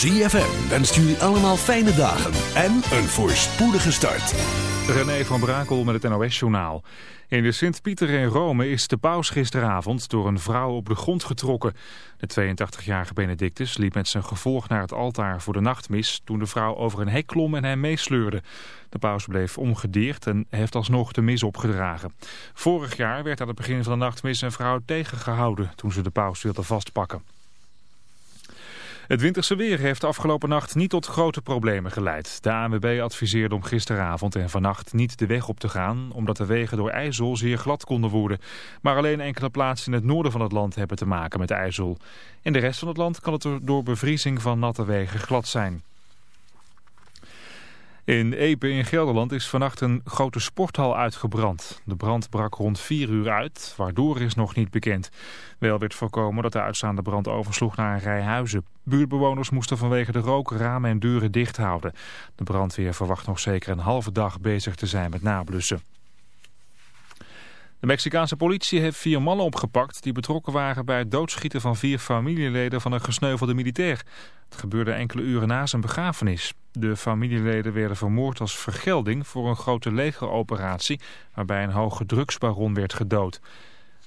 ZFM wenst jullie allemaal fijne dagen en een voorspoedige start. René van Brakel met het NOS-journaal. In de Sint-Pieter in Rome is de paus gisteravond door een vrouw op de grond getrokken. De 82-jarige Benedictus liep met zijn gevolg naar het altaar voor de nachtmis... toen de vrouw over een hek klom en hem meesleurde. De paus bleef ongedeerd en heeft alsnog de mis opgedragen. Vorig jaar werd aan het begin van de nachtmis een vrouw tegengehouden... toen ze de paus wilde vastpakken. Het winterse weer heeft afgelopen nacht niet tot grote problemen geleid. De ANWB adviseerde om gisteravond en vannacht niet de weg op te gaan... omdat de wegen door ijzel zeer glad konden worden. Maar alleen enkele plaatsen in het noorden van het land hebben te maken met ijzel. In de rest van het land kan het door bevriezing van natte wegen glad zijn. In Epe in Gelderland is vannacht een grote sporthal uitgebrand. De brand brak rond 4 uur uit, waardoor is nog niet bekend. Wel werd voorkomen dat de uitstaande brand oversloeg naar een rij huizen. Buurtbewoners moesten vanwege de rook ramen en deuren dicht houden. De brandweer verwacht nog zeker een halve dag bezig te zijn met nablussen. De Mexicaanse politie heeft vier mannen opgepakt die betrokken waren bij het doodschieten van vier familieleden van een gesneuvelde militair. Het gebeurde enkele uren na zijn begrafenis. De familieleden werden vermoord als vergelding voor een grote legeroperatie waarbij een hoge drugsbaron werd gedood.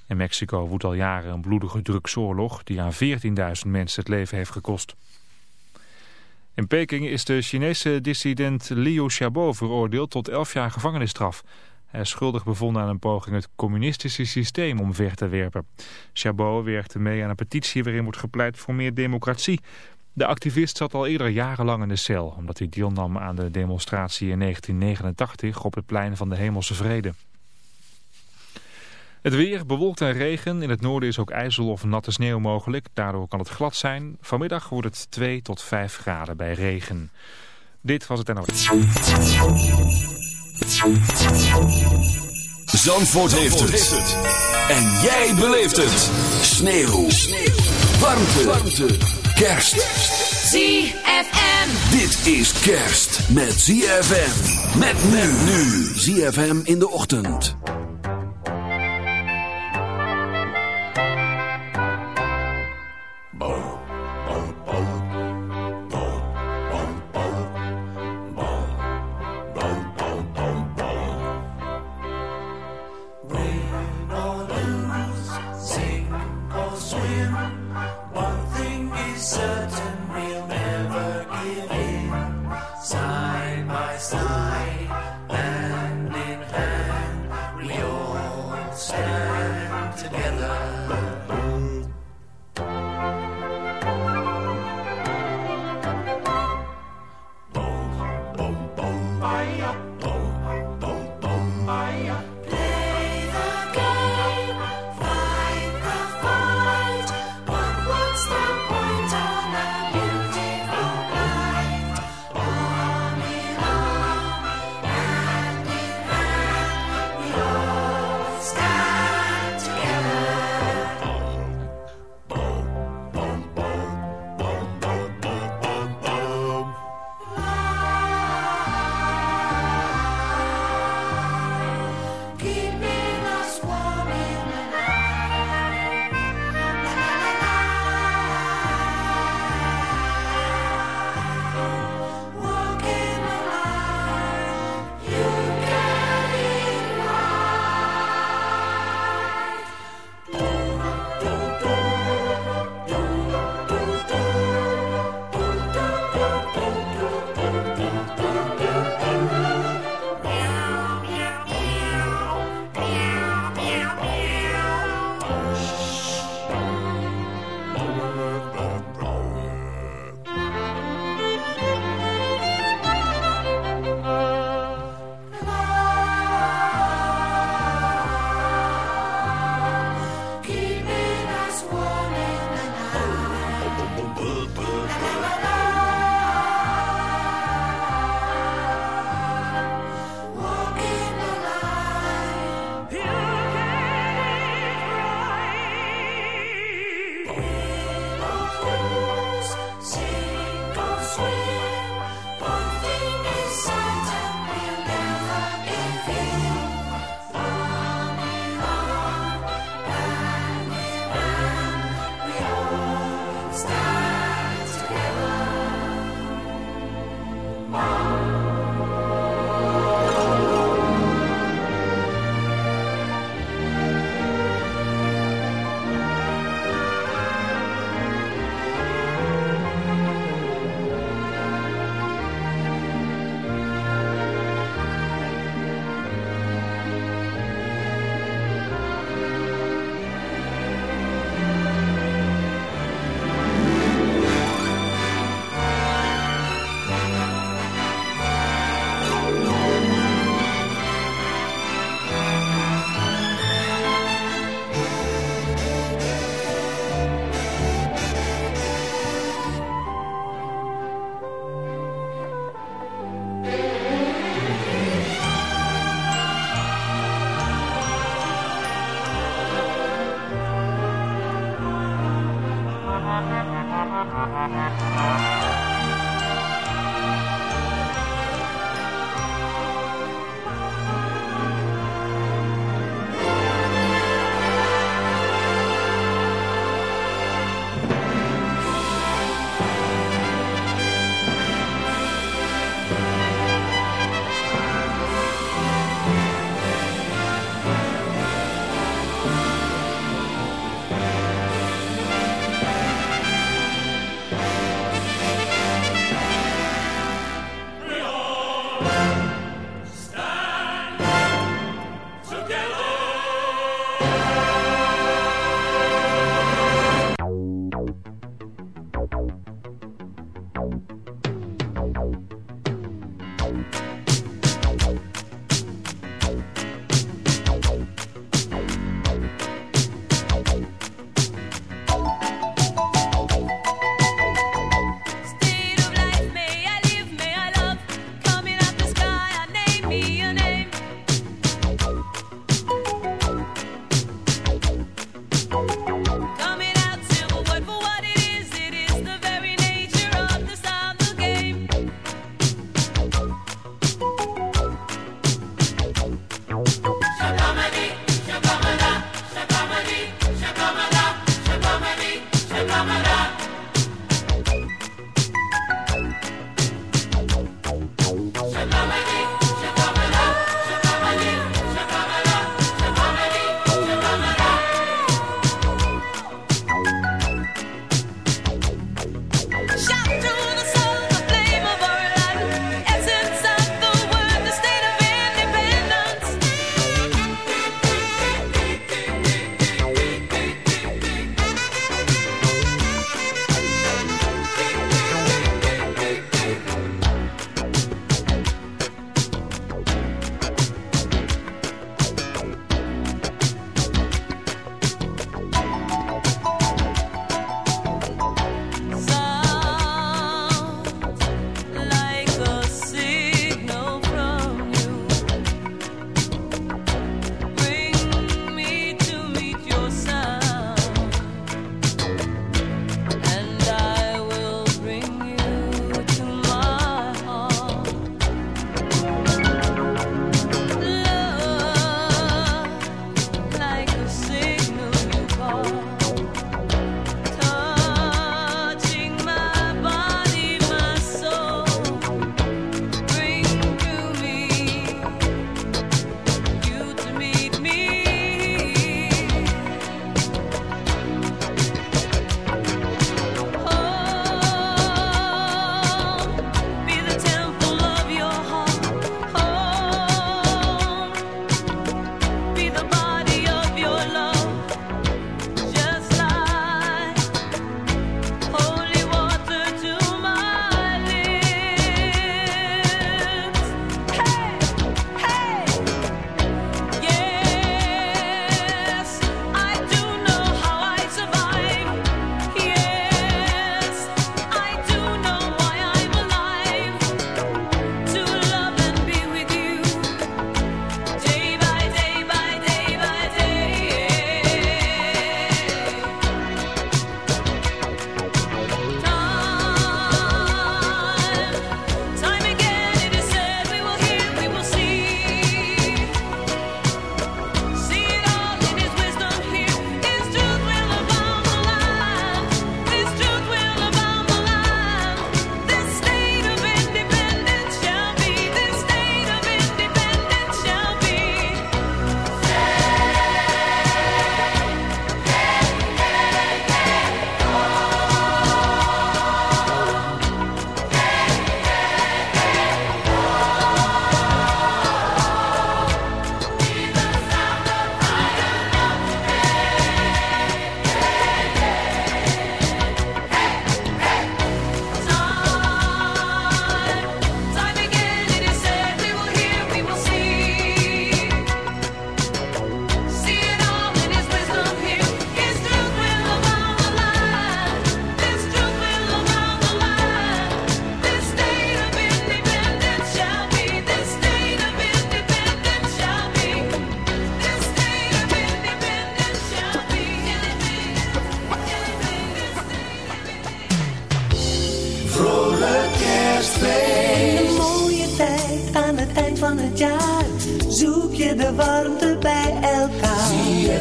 In Mexico woedt al jaren een bloedige drugsoorlog die aan 14.000 mensen het leven heeft gekost. In Peking is de Chinese dissident Liu Xiaobo veroordeeld tot 11 jaar gevangenisstraf. Hij is schuldig bevonden aan een poging het communistische systeem omver te werpen. Xiaobo werkte mee aan een petitie waarin wordt gepleit voor meer democratie. De activist zat al eerder jarenlang in de cel... omdat hij deelnam aan de demonstratie in 1989 op het plein van de Hemelse Vrede. Het weer bewolkt en regen. In het noorden is ook ijzel of natte sneeuw mogelijk. Daardoor kan het glad zijn. Vanmiddag wordt het 2 tot 5 graden bij regen. Dit was het NOS. Zandvoort, heeft, het. En jij beleeft het. Sneeuw. Sneeuw. Warmte. Warmte. Kerst. ZFM. Dit is kerst met ZFM. Met men nu. ZFM in de ochtend.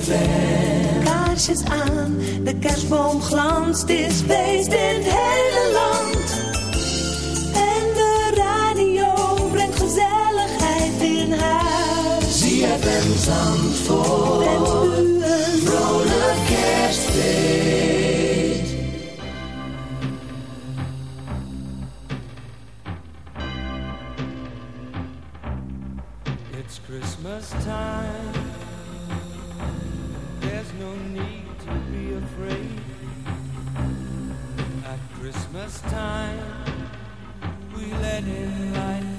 ZFM. Kaarsjes aan, de kerstboom glanst, is feest in het hele land. En de radio brengt gezelligheid in huis. ZFM Zandvoort, bent u een vrolijk kerstfeest. It's Christmas time. last time we let it light.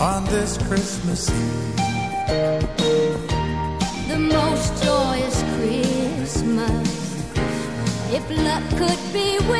on this Christmas Eve. The most joyous Christmas, if luck could be with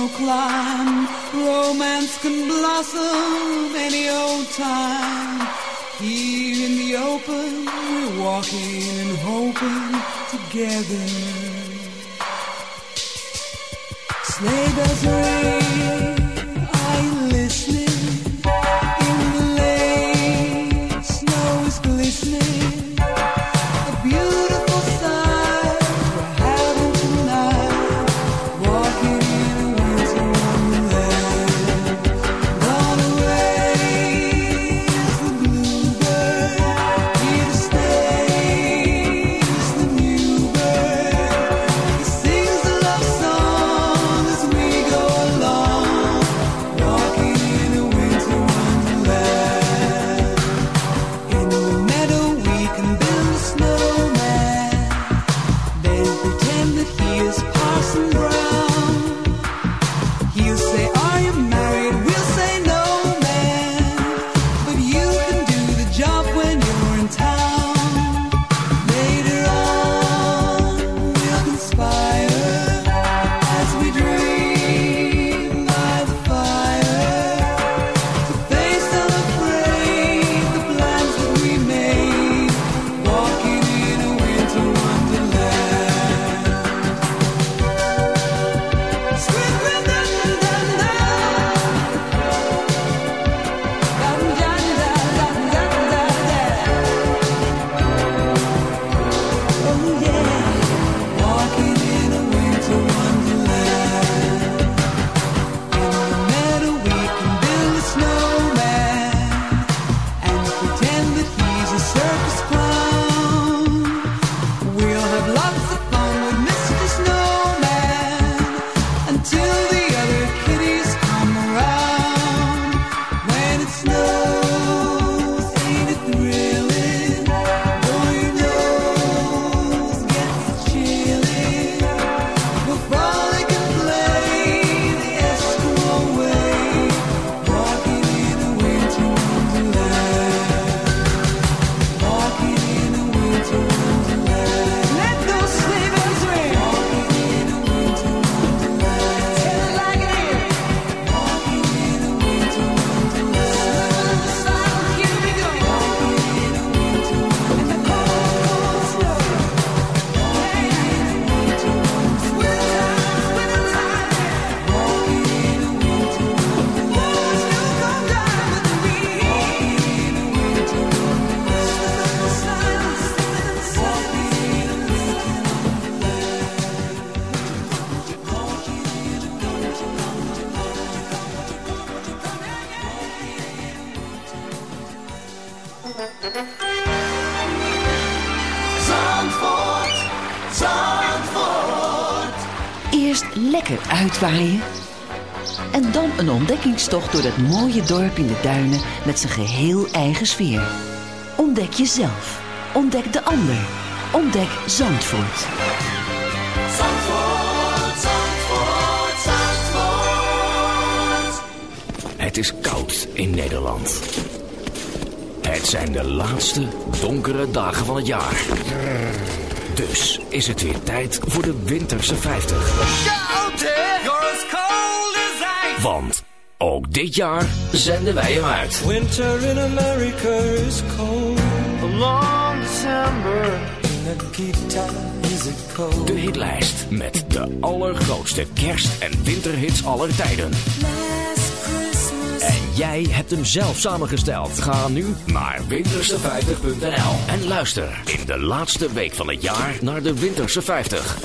No climb. Romance can blossom any old time. Here in the open, we're walking and hoping together. Sleigh bells ring. lekker uitwaaien. En dan een ontdekkingstocht door dat mooie dorp in de duinen met zijn geheel eigen sfeer. Ontdek jezelf. Ontdek de ander. Ontdek Zandvoort. Zandvoort, Zandvoort, Zandvoort. Het is koud in Nederland. Het zijn de laatste donkere dagen van het jaar. Dus is het weer tijd voor de winterse 50. Ja! Want ook dit jaar zenden wij hem uit. Winter in America is cold. Long December. In the guitar is it cold. De hitlijst met de allergrootste kerst- en winterhits aller tijden. En jij hebt hem zelf samengesteld. Ga nu naar winterse50.nl en luister in de laatste week van het jaar naar de Winterse 50.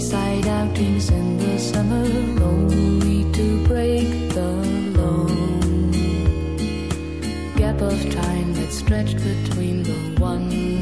seaside outings in the summer, only to break the long gap of time that stretched between the one.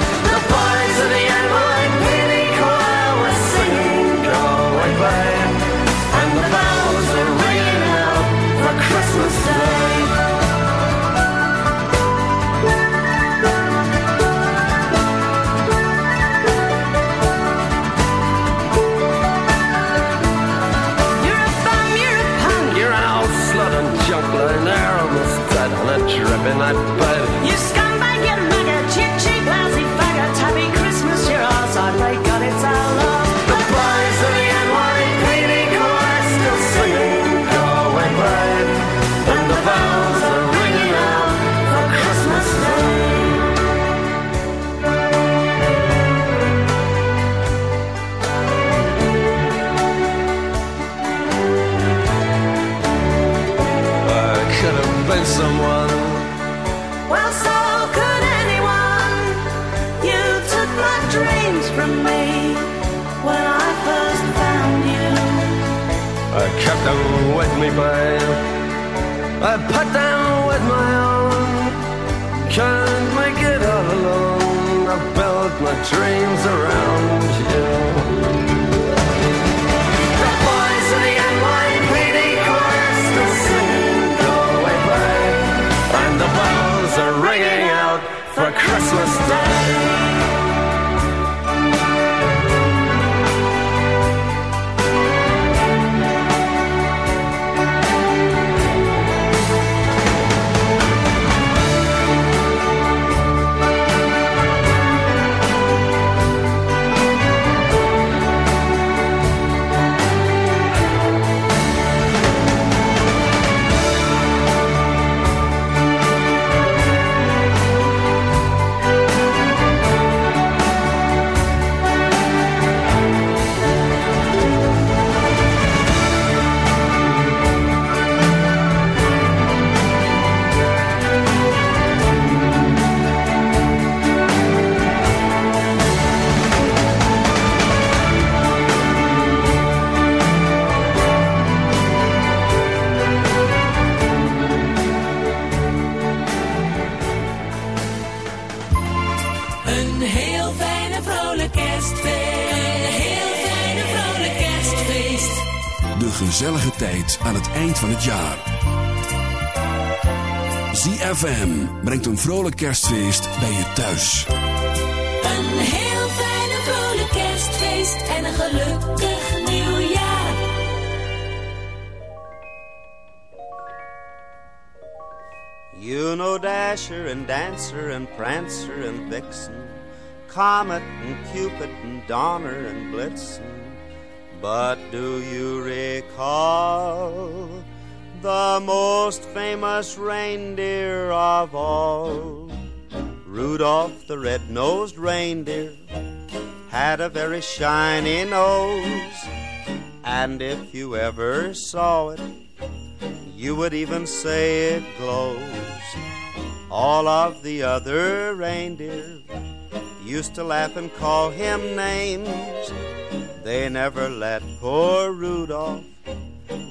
I put them with my own. Can't make it all alone. I built my dreams around you. The boys the chorus are singing and the bells are ringing out for Christmas Day. kerstfeest ben je thuis. Een heel fijne vrolijk kerstfeest en een gelukkig nieuwjaar. You know Dasher and Dancer and Prancer and Vixen. Comet and Cupid and Donner and Blitzen. But do you recall... the most famous reindeer of all. Rudolph the red-nosed reindeer had a very shiny nose, and if you ever saw it, you would even say it glows. All of the other reindeer used to laugh and call him names. They never let poor Rudolph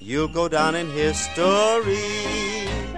you'll go down in history.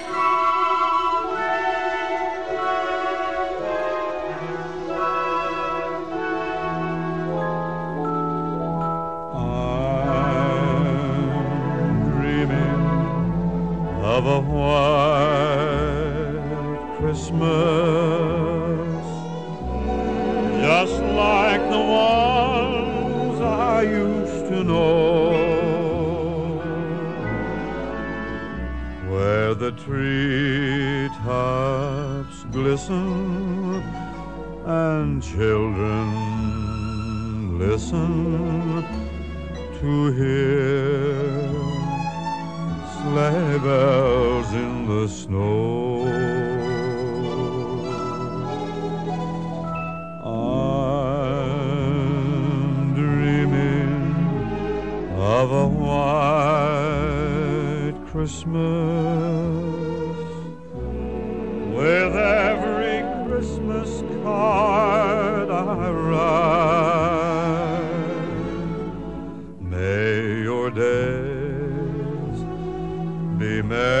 Amen.